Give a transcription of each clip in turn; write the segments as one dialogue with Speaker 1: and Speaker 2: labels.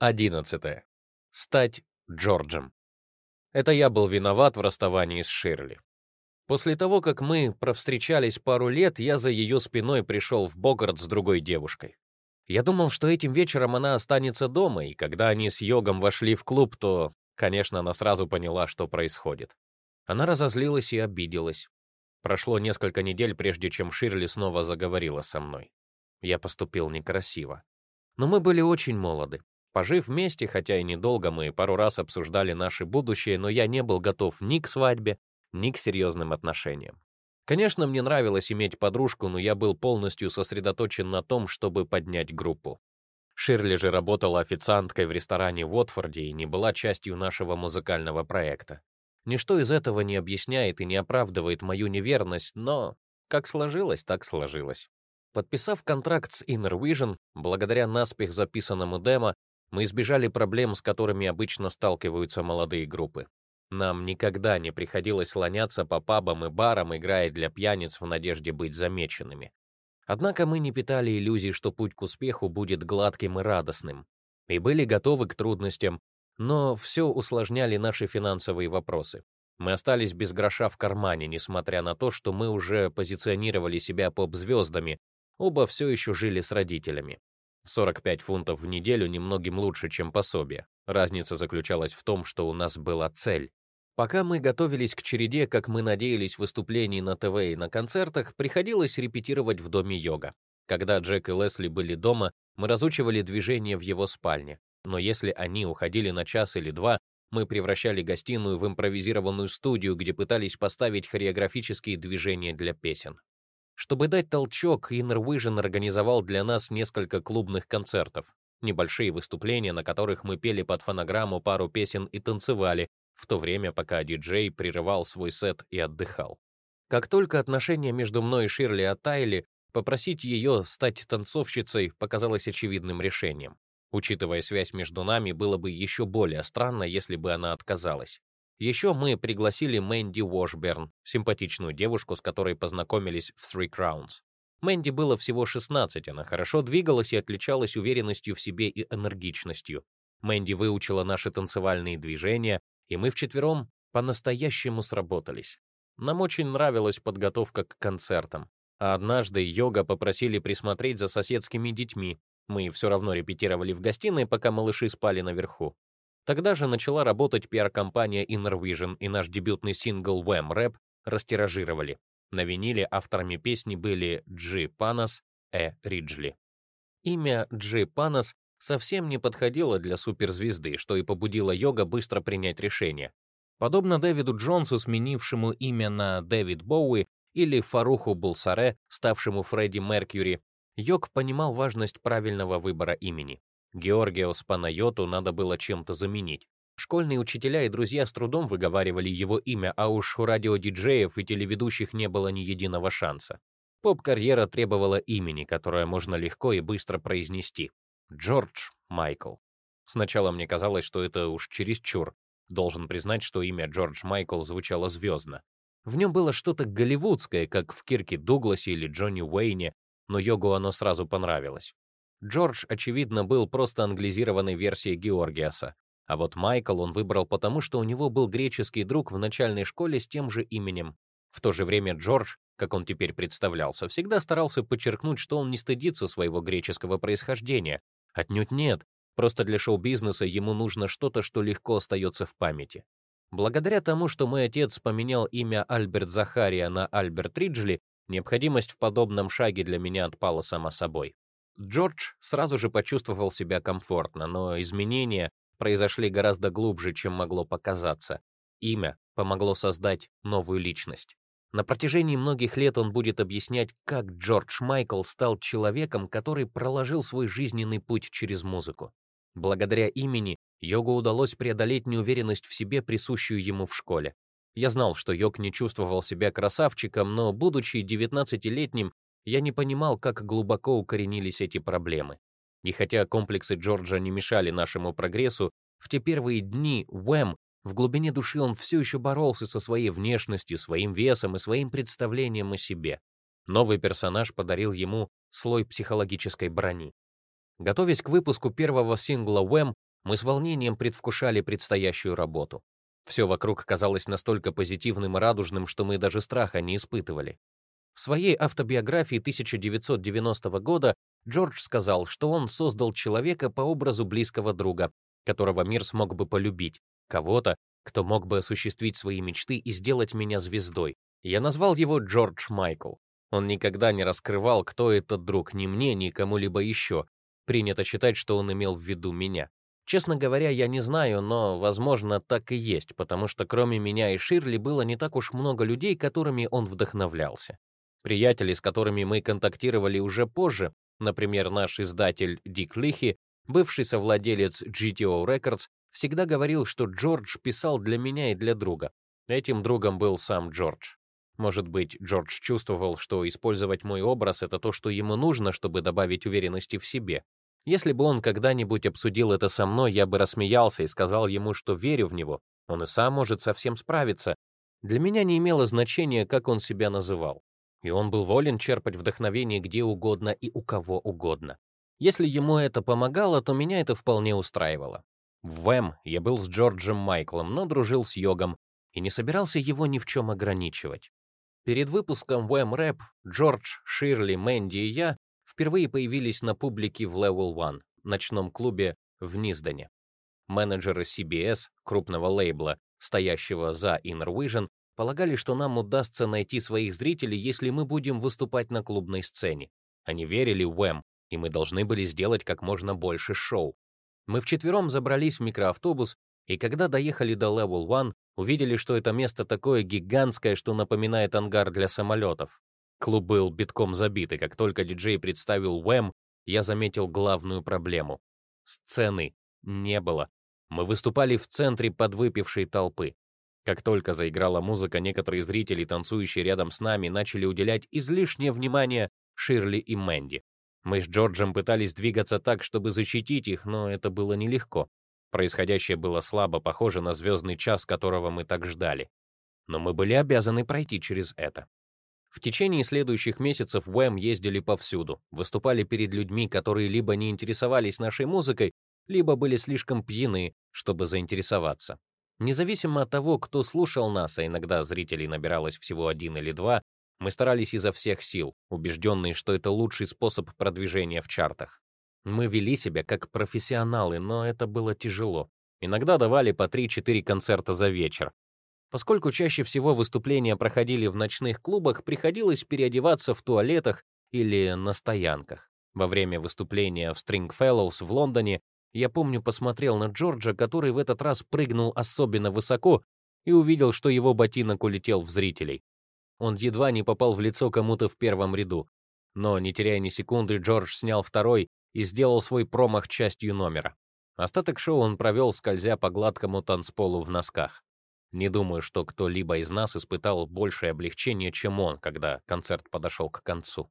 Speaker 1: 11. Стать Джорджем. Это я был виноват в расставании с Ширли. После того, как мы провстречались пару лет, я за ее спиной пришел в Богарт с другой девушкой. Я думал, что этим вечером она останется дома, и когда они с Йогом вошли в клуб, то, конечно, она сразу поняла, что происходит. Она разозлилась и обиделась. Прошло несколько недель, прежде чем Ширли снова заговорила со мной. Я поступил некрасиво. Но мы были очень молоды. Пожив вместе, хотя и недолго, мы пару раз обсуждали наше будущее, но я не был готов ни к свадьбе, ни к серьезным отношениям. Конечно, мне нравилось иметь подружку, но я был полностью сосредоточен на том, чтобы поднять группу. Ширли же работала официанткой в ресторане в Уотфорде и не была частью нашего музыкального проекта. Ничто из этого не объясняет и не оправдывает мою неверность, но как сложилось, так сложилось. Подписав контракт с Inner Vision, благодаря наспех записанному демо, мы избежали проблем, с которыми обычно сталкиваются молодые группы. Нам никогда не приходилось слоняться по пабам и барам, играя для пьяниц в надежде быть замеченными. Однако мы не питали иллюзий, что путь к успеху будет гладким и радостным, и были готовы к трудностям, но все усложняли наши финансовые вопросы. Мы остались без гроша в кармане, несмотря на то, что мы уже позиционировали себя поп-звездами, оба все еще жили с родителями. 45 фунтов в неделю немногим лучше, чем пособие. Разница заключалась в том, что у нас была цель. Пока мы готовились к череде, как мы надеялись, выступлений на ТВ и на концертах, приходилось репетировать в доме йога. Когда Джек и Лесли были дома, мы разучивали движения в его спальне. Но если они уходили на час или два, мы превращали гостиную в импровизированную студию, где пытались поставить хореографические движения для песен. Чтобы дать толчок, Inner Vision организовал для нас несколько клубных концертов, небольшие выступления, на которых мы пели под фонограмму пару песен и танцевали, в то время пока диджей прерывал свой сет и отдыхал. Как только отношения между мной и Ширли оттаяли, попросить ее стать танцовщицей показалось очевидным решением. Учитывая связь между нами, было бы еще более странно, если бы она отказалась. Еще мы пригласили Мэнди Уошберн, симпатичную девушку, с которой познакомились в Three Crowns. Мэнди было всего 16, она хорошо двигалась и отличалась уверенностью в себе и энергичностью. Мэнди выучила наши танцевальные движения, и мы вчетвером по-настоящему сработались. Нам очень нравилась подготовка к концертам. А однажды йога попросили присмотреть за соседскими детьми. Мы все равно репетировали в гостиной, пока малыши спали наверху. Тогда же начала работать пиар-компания Inner Vision, и наш дебютный сингл Wham Rap растиражировали. На виниле авторами песни были Джи Панас, Э. Риджли. Имя Джи Панас совсем не подходило для суперзвезды, что и побудило Йога быстро принять решение. Подобно Дэвиду Джонсу, сменившему имя на Дэвид Боуи, или Фаруху Булсаре, ставшему Фредди Меркьюри, Йог понимал важность правильного выбора имени. Георгиос Панайоту надо было чем-то заменить. Школьные учителя и друзья с трудом выговаривали его имя, а уж у радиодиджеев и телеведущих не было ни единого шанса. Поп-карьера требовала имени, которое можно легко и быстро произнести. Джордж Майкл. Сначала мне казалось, что это уж чересчур. Должен признать, что имя Джордж Майкл звучало звездно. В нем было что-то голливудское, как в Кирке Дугласе или Джонни Уэйне, но Йогу оно сразу понравилось. Джордж, очевидно, был просто англизированной версией Георгиаса, а вот Майкл он выбрал потому, что у него был греческий друг в начальной школе с тем же именем. В то же время Джордж, как он теперь представлялся, всегда старался подчеркнуть, что он не стыдится своего греческого происхождения. Отнюдь нет, просто для шоу-бизнеса ему нужно что-то, что легко остается в памяти. Благодаря тому, что мой отец поменял имя Альберт Захария на Альберт Риджли, необходимость в подобном шаге для меня отпала сама собой. Джордж сразу же почувствовал себя комфортно, но изменения произошли гораздо глубже, чем могло показаться. Имя помогло создать новую личность. На протяжении многих лет он будет объяснять, как Джордж Майкл стал человеком, который проложил свой жизненный путь через музыку. Благодаря имени Йогу удалось преодолеть неуверенность в себе, присущую ему в школе. Я знал, что Йог не чувствовал себя красавчиком, но, будучи 19-летним, я не понимал, как глубоко укоренились эти проблемы. И хотя комплексы Джорджа не мешали нашему прогрессу, в те первые дни Уэм в глубине души он все еще боролся со своей внешностью, своим весом и своим представлением о себе. Новый персонаж подарил ему слой психологической брони. Готовясь к выпуску первого сингла Уэм, Мы с волнением предвкушали предстоящую работу. Все вокруг казалось настолько позитивным и радужным, что мы даже страха не испытывали. В своей автобиографии 1990 года Джордж сказал, что он создал человека по образу близкого друга, которого мир смог бы полюбить, кого-то, кто мог бы осуществить свои мечты и сделать меня звездой. Я назвал его Джордж Майкл. Он никогда не раскрывал, кто этот друг, ни мне, ни кому-либо еще. Принято считать, что он имел в виду меня. Честно говоря, я не знаю, но, возможно, так и есть, потому что кроме меня и Ширли было не так уж много людей, которыми он вдохновлялся. Приятели, с которыми мы контактировали уже позже, например, наш издатель Дик Лихи, бывший совладелец GTO Records, всегда говорил, что Джордж писал для меня и для друга. Этим другом был сам Джордж. Может быть, Джордж чувствовал, что использовать мой образ — это то, что ему нужно, чтобы добавить уверенности в себе. Если бы он когда-нибудь обсудил это со мной, я бы рассмеялся и сказал ему, что верю в него. Он и сам может совсем справиться. Для меня не имело значения, как он себя называл. И он был волен черпать вдохновение где угодно и у кого угодно. Если ему это помогало, то меня это вполне устраивало. В ВЭМ я был с Джорджем Майклом, но дружил с Йогом и не собирался его ни в чем ограничивать. Перед выпуском ВЭМ Рэп Джордж, Ширли, Мэнди и я впервые появились на публике в Level One, ночном клубе в Низдане. Менеджеры CBS, крупного лейбла, стоящего за Inner Vision, полагали, что нам удастся найти своих зрителей, если мы будем выступать на клубной сцене. Они верили в Wham, и мы должны были сделать как можно больше шоу. Мы вчетвером забрались в микроавтобус, и когда доехали до Level One, увидели, что это место такое гигантское, что напоминает ангар для самолетов. Клуб был битком забит, и как только диджей представил Wham, я заметил главную проблему. Сцены не было. Мы выступали в центре подвыпившей толпы. Как только заиграла музыка, некоторые зрители, танцующие рядом с нами, начали уделять излишнее внимание Ширли и Мэнди. Мы с Джорджем пытались двигаться так, чтобы защитить их, но это было нелегко. Происходящее было слабо похоже на звездный час, которого мы так ждали. Но мы были обязаны пройти через это. В течение следующих месяцев Уэм ездили повсюду, выступали перед людьми, которые либо не интересовались нашей музыкой, либо были слишком пьяны, чтобы заинтересоваться. Независимо от того, кто слушал нас, а иногда зрителей набиралось всего один или два, мы старались изо всех сил, убежденные, что это лучший способ продвижения в чартах. Мы вели себя как профессионалы, но это было тяжело. Иногда давали по 3-4 концерта за вечер, Поскольку чаще всего выступления проходили в ночных клубах, приходилось переодеваться в туалетах или на стоянках. Во время выступления в Stringfellows в Лондоне я помню, посмотрел на Джорджа, который в этот раз прыгнул особенно высоко и увидел, что его ботинок улетел в зрителей. Он едва не попал в лицо кому-то в первом ряду. Но, не теряя ни секунды, Джордж снял второй и сделал свой промах частью номера. Остаток шоу он провел, скользя по гладкому танцполу в носках. Не думаю, что кто-либо из нас испытал большее облегчение, чем он, когда концерт подошел к концу.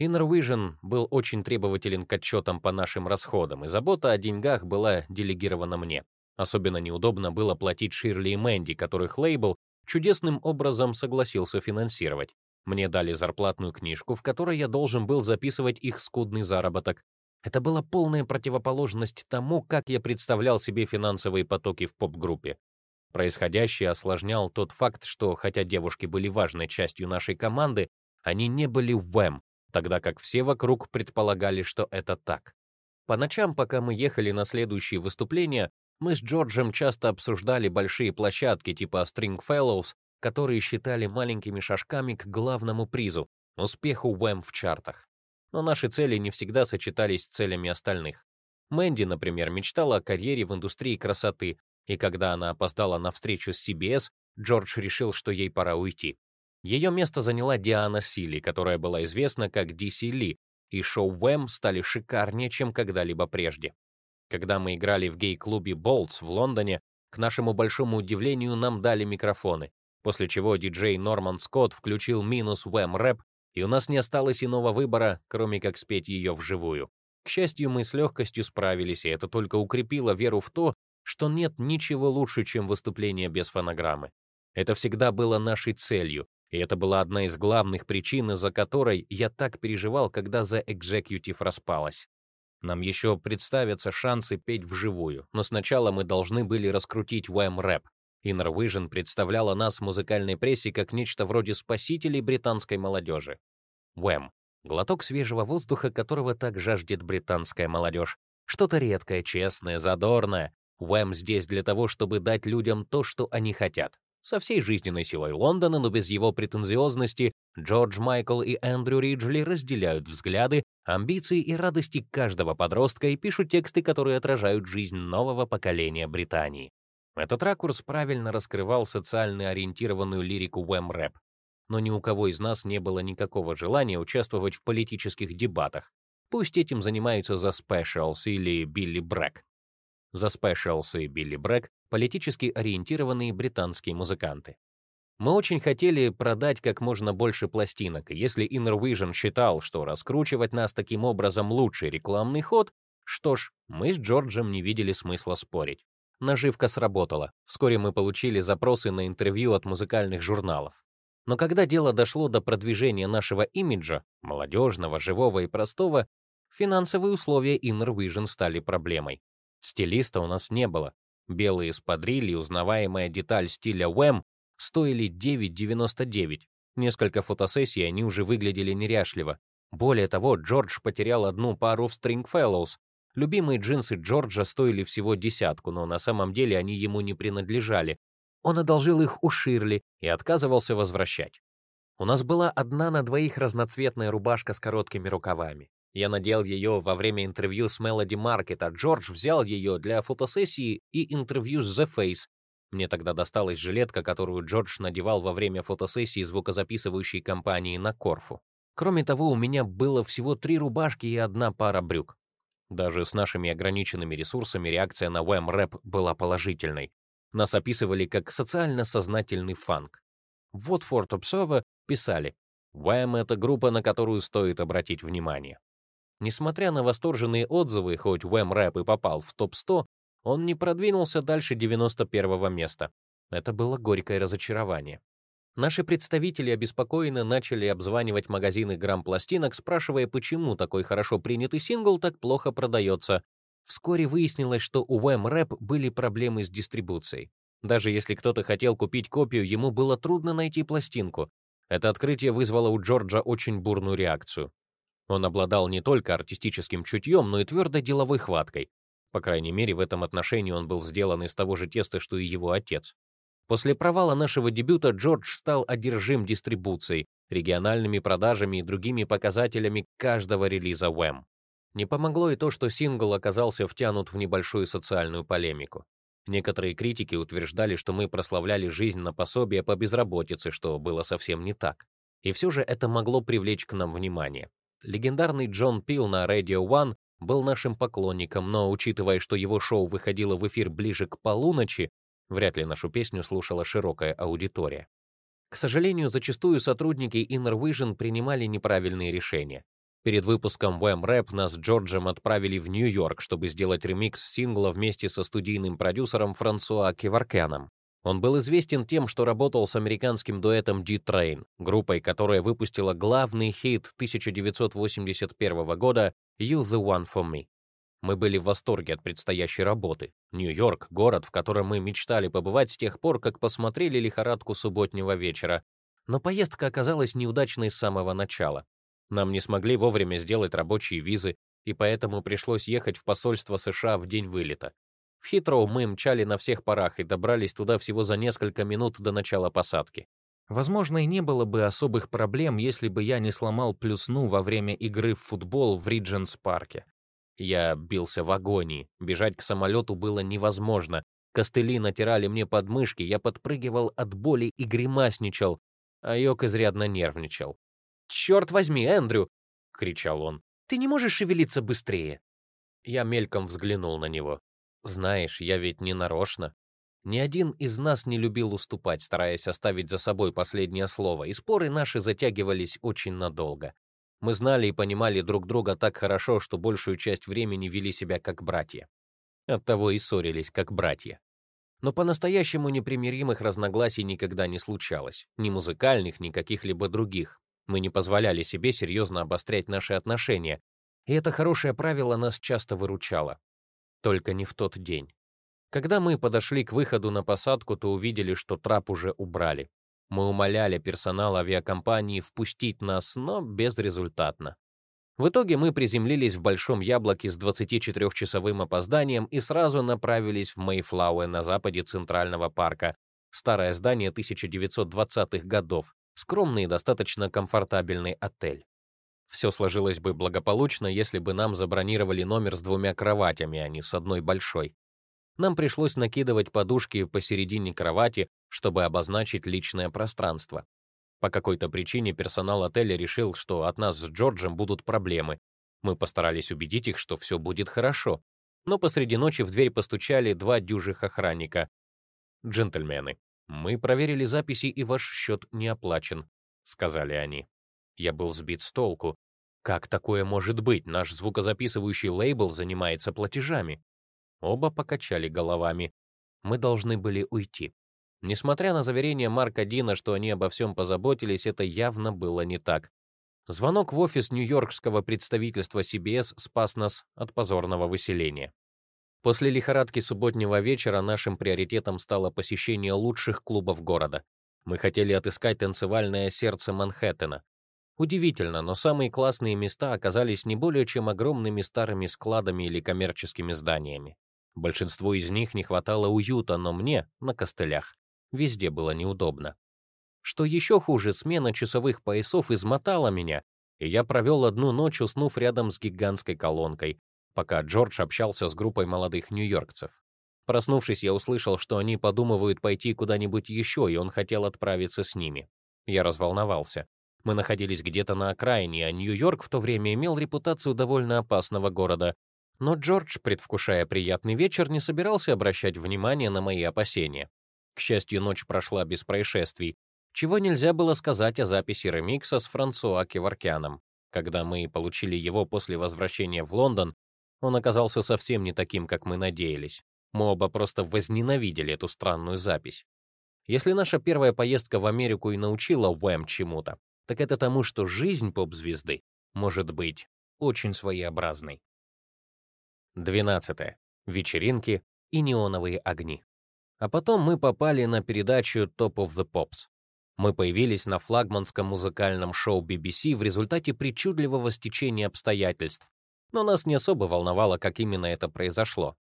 Speaker 1: Vision был очень требователен к отчетам по нашим расходам, и забота о деньгах была делегирована мне. Особенно неудобно было платить Ширли и Мэнди, которых лейбл чудесным образом согласился финансировать. Мне дали зарплатную книжку, в которой я должен был записывать их скудный заработок. Это была полная противоположность тому, как я представлял себе финансовые потоки в поп-группе. Происходящее осложнял тот факт, что хотя девушки были важной частью нашей команды, они не были Уэм, тогда как все вокруг предполагали, что это так. По ночам, пока мы ехали на следующие выступления, мы с Джорджем часто обсуждали большие площадки типа Stringfellows, которые считали маленькими шажками к главному призу — успеху Уэм в чартах. Но наши цели не всегда сочетались с целями остальных. Мэнди, например, мечтала о карьере в индустрии красоты, и когда она опоздала на встречу с CBS, Джордж решил, что ей пора уйти. Ее место заняла Диана Сили, которая была известна как DC Ли, и шоу Уэм стали шикарнее, чем когда-либо прежде. Когда мы играли в гей-клубе Болтс в Лондоне, к нашему большому удивлению нам дали микрофоны, после чего диджей Норман Скотт включил минус Уэм рэп, и у нас не осталось иного выбора, кроме как спеть ее вживую. К счастью, мы с легкостью справились, и это только укрепило веру в то, что нет ничего лучше, чем выступление без фонограммы. Это всегда было нашей целью, и это была одна из главных причин, из-за которой я так переживал, когда The Executive распалась. Нам еще представятся шансы петь вживую, но сначала мы должны были раскрутить Wham Rap. Inner Vision представляла нас в музыкальной прессе как нечто вроде спасителей британской молодежи. Wham — глоток свежего воздуха, которого так жаждет британская молодежь. Что-то редкое, честное, задорное. Wham здесь для того, чтобы дать людям то, что они хотят. Со всей жизненной силой Лондона, но без его претензиозности, Джордж Майкл и Эндрю Риджли разделяют взгляды, амбиции и радости каждого подростка и пишут тексты, которые отражают жизнь нового поколения Британии. Этот ракурс правильно раскрывал социально ориентированную лирику Rap. Но ни у кого из нас не было никакого желания участвовать в политических дебатах. Пусть этим занимаются The Specials или Билли Брэк. The Specials и Билли Брэк политически ориентированные британские музыканты. Мы очень хотели продать как можно больше пластинок, и если Inner Vision считал, что раскручивать нас таким образом лучший рекламный ход, что ж, мы с Джорджем не видели смысла спорить. Наживка сработала. Вскоре мы получили запросы на интервью от музыкальных журналов. Но когда дело дошло до продвижения нашего имиджа, молодежного, живого и простого, финансовые условия Inner Vision стали проблемой. Стилиста у нас не было, Белые спадрили, узнаваемая деталь стиля Wham стоили 9,99. Несколько фотосессий они уже выглядели неряшливо. Более того, Джордж потерял одну пару в Stringfellows. Любимые джинсы Джорджа стоили всего десятку, но на самом деле они ему не принадлежали. Он одолжил их у Ширли и отказывался возвращать. У нас была одна на двоих разноцветная рубашка с короткими рукавами. Я надел ее во время интервью с Melody Market, а Джордж взял ее для фотосессии и интервью с The Face. Мне тогда досталась жилетка, которую Джордж надевал во время фотосессии звукозаписывающей компании на Корфу. Кроме того, у меня было всего три рубашки и одна пара брюк. Даже с нашими ограниченными ресурсами реакция на Wham Rap была положительной. Нас описывали как социально сознательный фанк. В Watford Observer писали «Wham — это группа, на которую стоит обратить внимание». Несмотря на восторженные отзывы, хоть Wham Rap и попал в топ-100, он не продвинулся дальше 91-го места. Это было горькое разочарование. Наши представители обеспокоенно начали обзванивать магазины грамм-пластинок, спрашивая, почему такой хорошо принятый сингл так плохо продается. Вскоре выяснилось, что у Wham Rap были проблемы с дистрибуцией. Даже если кто-то хотел купить копию, ему было трудно найти пластинку. Это открытие вызвало у Джорджа очень бурную реакцию. Он обладал не только артистическим чутьем, но и твердой деловой хваткой. По крайней мере, в этом отношении он был сделан из того же теста, что и его отец. После провала нашего дебюта Джордж стал одержим дистрибуцией, региональными продажами и другими показателями каждого релиза Wham. Не помогло и то, что сингл оказался втянут в небольшую социальную полемику. Некоторые критики утверждали, что мы прославляли жизнь на пособие по безработице, что было совсем не так. И все же это могло привлечь к нам внимание. Легендарный Джон Пил на Radio One был нашим поклонником, но, учитывая, что его шоу выходило в эфир ближе к полуночи, вряд ли нашу песню слушала широкая аудитория. К сожалению, зачастую сотрудники Inner Vision принимали неправильные решения. Перед выпуском Wham Rap нас с Джорджем отправили в Нью-Йорк, чтобы сделать ремикс сингла вместе со студийным продюсером Франсуа Кеваркяном. Он был известен тем, что работал с американским дуэтом D-Train, группой, которая выпустила главный хит 1981 года «You the One for Me». Мы были в восторге от предстоящей работы. Нью-Йорк — город, в котором мы мечтали побывать с тех пор, как посмотрели «Лихорадку субботнего вечера». Но поездка оказалась неудачной с самого начала. Нам не смогли вовремя сделать рабочие визы, и поэтому пришлось ехать в посольство США в день вылета. В Хитроу мы мчали на всех парах и добрались туда всего за несколько минут до начала посадки. Возможно, и не было бы особых проблем, если бы я не сломал плюсну во время игры в футбол в Ридженс-парке. Я бился в агонии, бежать к самолету было невозможно. Костыли натирали мне подмышки, я подпрыгивал от боли и гримасничал, а Йок изрядно нервничал. «Черт возьми, Эндрю!» — кричал он. «Ты не можешь шевелиться быстрее?» Я мельком взглянул на него. Знаешь, я ведь не нарочно. Ни один из нас не любил уступать, стараясь оставить за собой последнее слово, и споры наши затягивались очень надолго. Мы знали и понимали друг друга так хорошо, что большую часть времени вели себя как братья. Оттого и ссорились как братья. Но по-настоящему непримиримых разногласий никогда не случалось, ни музыкальных, ни каких-либо других. Мы не позволяли себе серьезно обострять наши отношения, И это хорошее правило нас часто выручало. Только не в тот день. Когда мы подошли к выходу на посадку, то увидели, что трап уже убрали. Мы умоляли персонал авиакомпании впустить нас, но безрезультатно. В итоге мы приземлились в Большом Яблоке с 24-часовым опозданием и сразу направились в Мейфлауэ на западе Центрального парка, старое здание 1920-х годов, скромный и достаточно комфортабельный отель. Все сложилось бы благополучно, если бы нам забронировали номер с двумя кроватями, а не с одной большой. Нам пришлось накидывать подушки посередине кровати, чтобы обозначить личное пространство. По какой-то причине персонал отеля решил, что от нас с Джорджем будут проблемы. Мы постарались убедить их, что все будет хорошо. Но посреди ночи в дверь постучали два дюжих охранника. «Джентльмены, мы проверили записи, и ваш счет не оплачен», — сказали они. Я был сбит с толку. Как такое может быть? Наш звукозаписывающий лейбл занимается платежами. Оба покачали головами. Мы должны были уйти. Несмотря на заверение Марка Дина, что они обо всем позаботились, это явно было не так. Звонок в офис нью-йоркского представительства CBS спас нас от позорного выселения. После лихорадки субботнего вечера нашим приоритетом стало посещение лучших клубов города. Мы хотели отыскать танцевальное сердце Манхэттена. Удивительно, но самые классные места оказались не более чем огромными старыми складами или коммерческими зданиями. Большинству из них не хватало уюта, но мне, на костылях, везде было неудобно. Что еще хуже, смена часовых поясов измотала меня, и я провел одну ночь, уснув рядом с гигантской колонкой, пока Джордж общался с группой молодых нью-йоркцев. Проснувшись, я услышал, что они подумывают пойти куда-нибудь еще, и он хотел отправиться с ними. Я разволновался. Мы находились где-то на окраине, а Нью-Йорк в то время имел репутацию довольно опасного города. Но Джордж, предвкушая приятный вечер, не собирался обращать внимание на мои опасения. К счастью, ночь прошла без происшествий, чего нельзя было сказать о записи ремикса с Франсуа Кеворкяном. Когда мы получили его после возвращения в Лондон, он оказался совсем не таким, как мы надеялись. Мы оба просто возненавидели эту странную запись. Если наша первая поездка в Америку и научила Уэм чему-то, так это тому, что жизнь поп-звезды может быть очень своеобразной. 12. Вечеринки и неоновые огни. А потом мы попали на передачу Top of the Pops. Мы появились на флагманском музыкальном шоу BBC в результате причудливого стечения обстоятельств, но нас не особо волновало, как именно это произошло.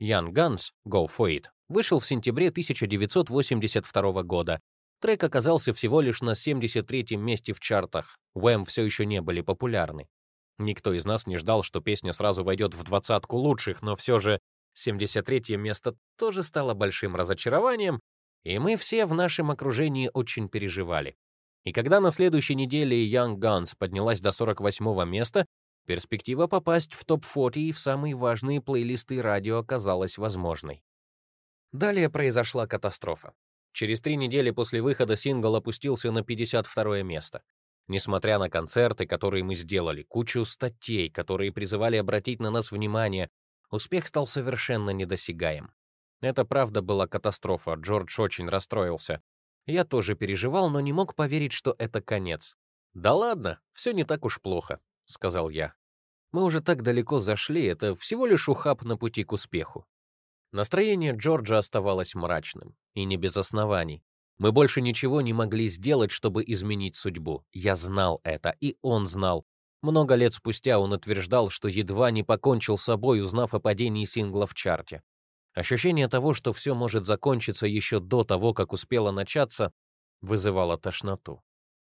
Speaker 1: Young Guns Go For It вышел в сентябре 1982 года Трек оказался всего лишь на 73-м месте в чартах. Уэм все еще не были популярны. Никто из нас не ждал, что песня сразу войдет в двадцатку лучших, но все же 73-е место тоже стало большим разочарованием, и мы все в нашем окружении очень переживали. И когда на следующей неделе Young Guns поднялась до 48-го места, перспектива попасть в топ-40 и в самые важные плейлисты радио оказалась возможной. Далее произошла катастрофа. Через три недели после выхода сингл опустился на 52 место. Несмотря на концерты, которые мы сделали, кучу статей, которые призывали обратить на нас внимание, успех стал совершенно недосягаем. Это правда была катастрофа, Джордж очень расстроился. Я тоже переживал, но не мог поверить, что это конец. «Да ладно, все не так уж плохо», — сказал я. «Мы уже так далеко зашли, это всего лишь ухаб на пути к успеху. Настроение Джорджа оставалось мрачным, и не без оснований. Мы больше ничего не могли сделать, чтобы изменить судьбу. Я знал это, и он знал. Много лет спустя он утверждал, что едва не покончил с собой, узнав о падении сингла в чарте. Ощущение того, что все может закончиться еще до того, как успело начаться, вызывало тошноту.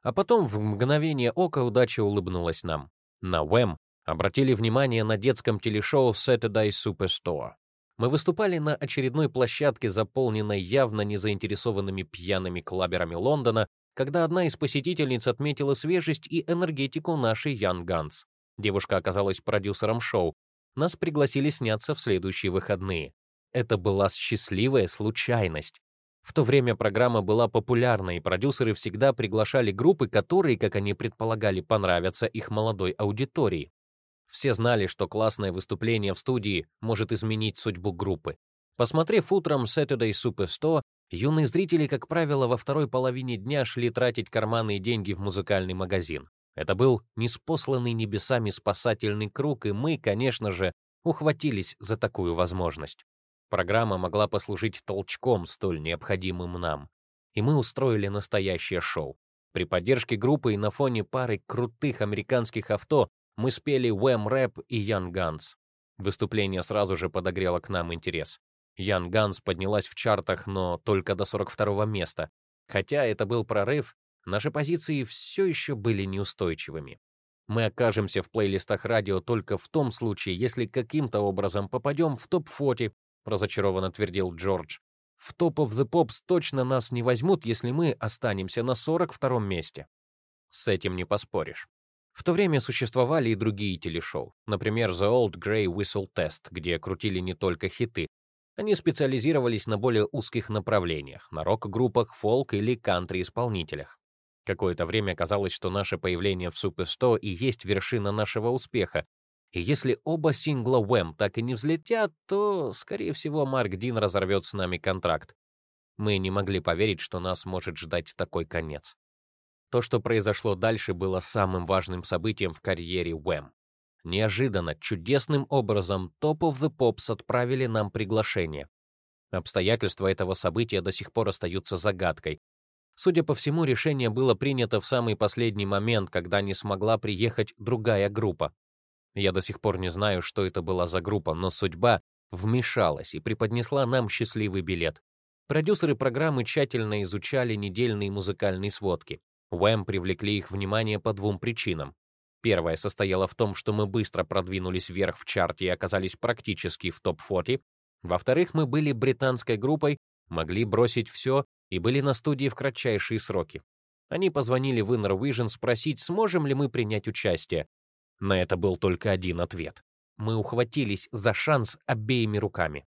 Speaker 1: А потом в мгновение ока удача улыбнулась нам. На Уэм обратили внимание на детском телешоу Saturday Superstore. Мы выступали на очередной площадке, заполненной явно незаинтересованными пьяными клаберами Лондона, когда одна из посетительниц отметила свежесть и энергетику нашей Ян Ганс. Девушка оказалась продюсером шоу. Нас пригласили сняться в следующие выходные. Это была счастливая случайность. В то время программа была популярна, и продюсеры всегда приглашали группы, которые, как они предполагали, понравятся их молодой аудитории. Все знали, что классное выступление в студии может изменить судьбу группы. Посмотрев утром Saturday Super 100, юные зрители, как правило, во второй половине дня шли тратить карманные деньги в музыкальный магазин. Это был неспосланный небесами спасательный круг, и мы, конечно же, ухватились за такую возможность. Программа могла послужить толчком, столь необходимым нам. И мы устроили настоящее шоу. При поддержке группы и на фоне пары крутых американских авто мы спели Wham Rap и Young Guns. Выступление сразу же подогрело к нам интерес. Young Guns поднялась в чартах, но только до 42 места. Хотя это был прорыв, наши позиции все еще были неустойчивыми. Мы окажемся в плейлистах радио только в том случае, если каким-то образом попадем в топ-40, разочарованно твердил Джордж. В Top of the Pops точно нас не возьмут, если мы останемся на 42-м месте. С этим не поспоришь. В то время существовали и другие телешоу, например, The Old Grey Whistle Test, где крутили не только хиты. Они специализировались на более узких направлениях, на рок-группах, фолк или кантри-исполнителях. Какое-то время казалось, что наше появление в Super 100 и есть вершина нашего успеха. И если оба сингла Wham так и не взлетят, то, скорее всего, Марк Дин разорвет с нами контракт. Мы не могли поверить, что нас может ждать такой конец. То, что произошло дальше, было самым важным событием в карьере Wham. Неожиданно, чудесным образом Top of the Pops отправили нам приглашение. Обстоятельства этого события до сих пор остаются загадкой, Судя по всему, решение было принято в самый последний момент, когда не смогла приехать другая группа. Я до сих пор не знаю, что это была за группа, но судьба вмешалась и преподнесла нам счастливый билет. Продюсеры программы тщательно изучали недельные музыкальные сводки. Уэм привлекли их внимание по двум причинам. Первая состояла в том, что мы быстро продвинулись вверх в чарте и оказались практически в топ-40. Во-вторых, мы были британской группой, могли бросить все и были на студии в кратчайшие сроки. Они позвонили в Inner Vision спросить, сможем ли мы принять участие. На это был только один ответ. Мы ухватились за шанс обеими руками.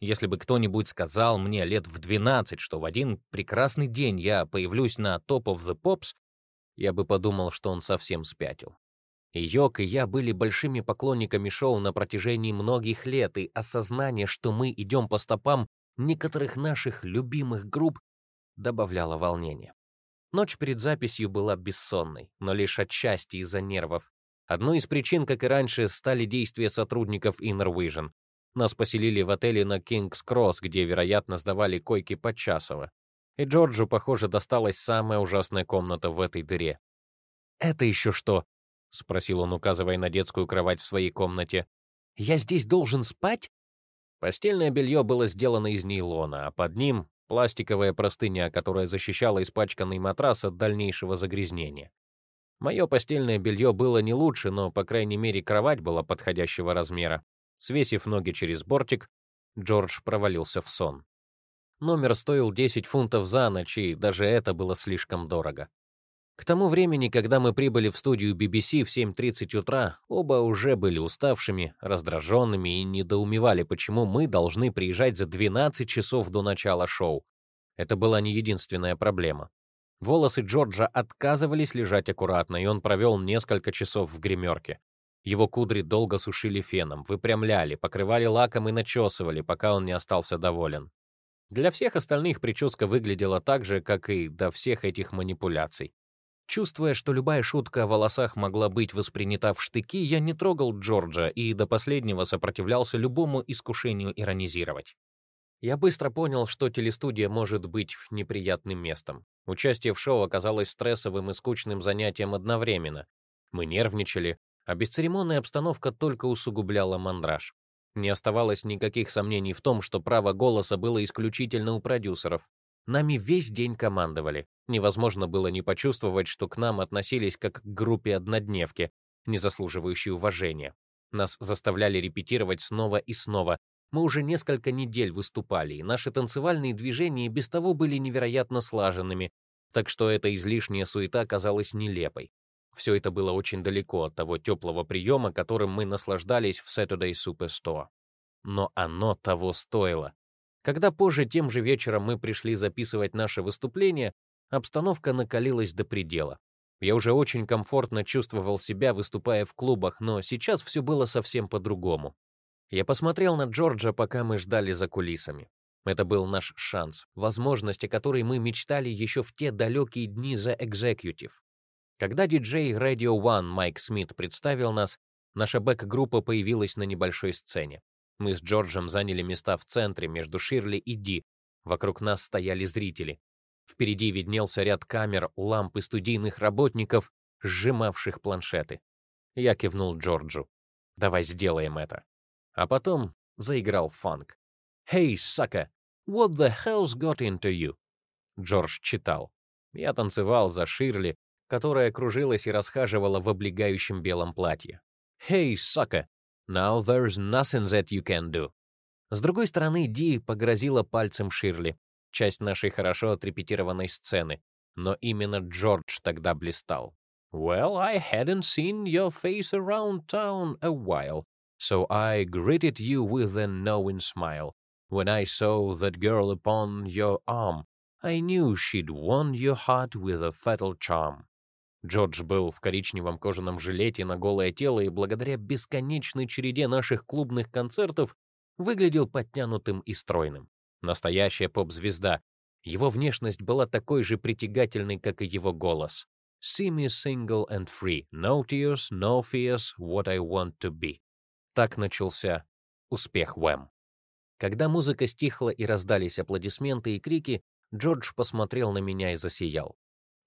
Speaker 1: Если бы кто-нибудь сказал мне лет в 12, что в один прекрасный день я появлюсь на Top of the Pops, я бы подумал, что он совсем спятил. И Йок, и я были большими поклонниками шоу на протяжении многих лет, и осознание, что мы идем по стопам некоторых наших любимых групп, добавляло волнения. Ночь перед записью была бессонной, но лишь отчасти из-за нервов. Одной из причин, как и раньше, стали действия сотрудников Inner Vision. Нас поселили в отеле на Кингс Кросс, где, вероятно, сдавали койки почасово. И Джорджу, похоже, досталась самая ужасная комната в этой дыре. «Это еще что?» — спросил он, указывая на детскую кровать в своей комнате. «Я здесь должен спать?» Постельное белье было сделано из нейлона, а под ним пластиковая простыня, которая защищала испачканный матрас от дальнейшего загрязнения. Мое постельное белье было не лучше, но, по крайней мере, кровать была подходящего размера. Свесив ноги через бортик, Джордж провалился в сон. Номер стоил 10 фунтов за ночь, и даже это было слишком дорого. К тому времени, когда мы прибыли в студию BBC в 7.30 утра, оба уже были уставшими, раздраженными и недоумевали, почему мы должны приезжать за 12 часов до начала шоу. Это была не единственная проблема. Волосы Джорджа отказывались лежать аккуратно, и он провел несколько часов в гримерке. Его кудри долго сушили феном, выпрямляли, покрывали лаком и начесывали, пока он не остался доволен. Для всех остальных прическа выглядела так же, как и до всех этих манипуляций. Чувствуя, что любая шутка о волосах могла быть воспринята в штыки, я не трогал Джорджа и до последнего сопротивлялся любому искушению иронизировать. Я быстро понял, что телестудия может быть неприятным местом. Участие в шоу оказалось стрессовым и скучным занятием одновременно. Мы нервничали, а бесцеремонная обстановка только усугубляла мандраж. Не оставалось никаких сомнений в том, что право голоса было исключительно у продюсеров. Нами весь день командовали. Невозможно было не почувствовать, что к нам относились как к группе однодневки, не заслуживающей уважения. Нас заставляли репетировать снова и снова. Мы уже несколько недель выступали, и наши танцевальные движения без того были невероятно слаженными, так что эта излишняя суета казалась нелепой. Все это было очень далеко от того теплого приема, которым мы наслаждались в Saturday Superstore. Но оно того стоило. Когда позже тем же вечером мы пришли записывать наше выступление, обстановка накалилась до предела. Я уже очень комфортно чувствовал себя, выступая в клубах, но сейчас все было совсем по-другому. Я посмотрел на Джорджа, пока мы ждали за кулисами. Это был наш шанс, возможность, о которой мы мечтали еще в те далекие дни за экзекьютив. Когда диджей Radio One Майк Смит представил нас, наша бэк-группа появилась на небольшой сцене. Мы с Джорджем заняли места в центре между Ширли и Ди. Вокруг нас стояли зрители. Впереди виднелся ряд камер, ламп и студийных работников, сжимавших планшеты. Я кивнул Джорджу. «Давай сделаем это». А потом заиграл фанк. «Hey, sucker, what the hell's got into you?» Джордж читал. Я танцевал за Ширли, которая кружилась и расхаживала в облегающем белом платье. «Hey, sucker, now there's nothing that you can do». С другой стороны, Ди погрозила пальцем Ширли, часть нашей хорошо отрепетированной сцены, но именно Джордж тогда блистал. Well, I hadn't seen your face around town a while, so I greeted you with a knowing smile. When I saw that girl upon your arm, I knew she'd won your heart with a fatal charm. Джордж был в коричневом кожаном жилете на голое тело и благодаря бесконечной череде наших клубных концертов выглядел подтянутым и стройным. Настоящая поп-звезда. Его внешность была такой же притягательной, как и его голос. See me single and free, no tears, no fears, what I want to be. Так начался успех Уэм. Когда музыка стихла и раздались аплодисменты и крики, Джордж посмотрел на меня и засиял.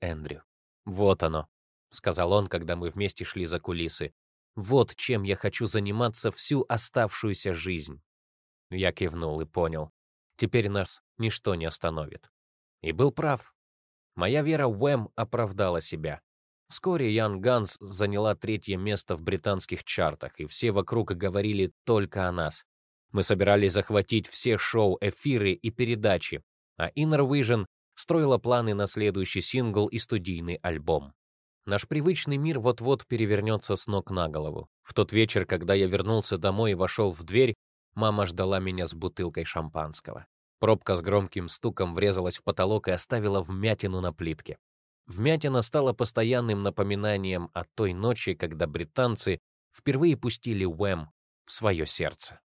Speaker 1: «Эндрю, вот оно», — сказал он, когда мы вместе шли за кулисы. «Вот чем я хочу заниматься всю оставшуюся жизнь». Я кивнул и понял. Теперь нас ничто не остановит. И был прав. Моя вера в Уэм оправдала себя. Вскоре Ян Ганс заняла третье место в британских чартах, и все вокруг говорили только о нас. Мы собирались захватить все шоу, эфиры и передачи, а Inner Vision строила планы на следующий сингл и студийный альбом. Наш привычный мир вот-вот перевернется с ног на голову. В тот вечер, когда я вернулся домой и вошел в дверь, мама ждала меня с бутылкой шампанского. Пробка с громким стуком врезалась в потолок и оставила вмятину на плитке. Вмятина стала постоянным напоминанием о той ночи, когда британцы впервые пустили Уэм в свое сердце.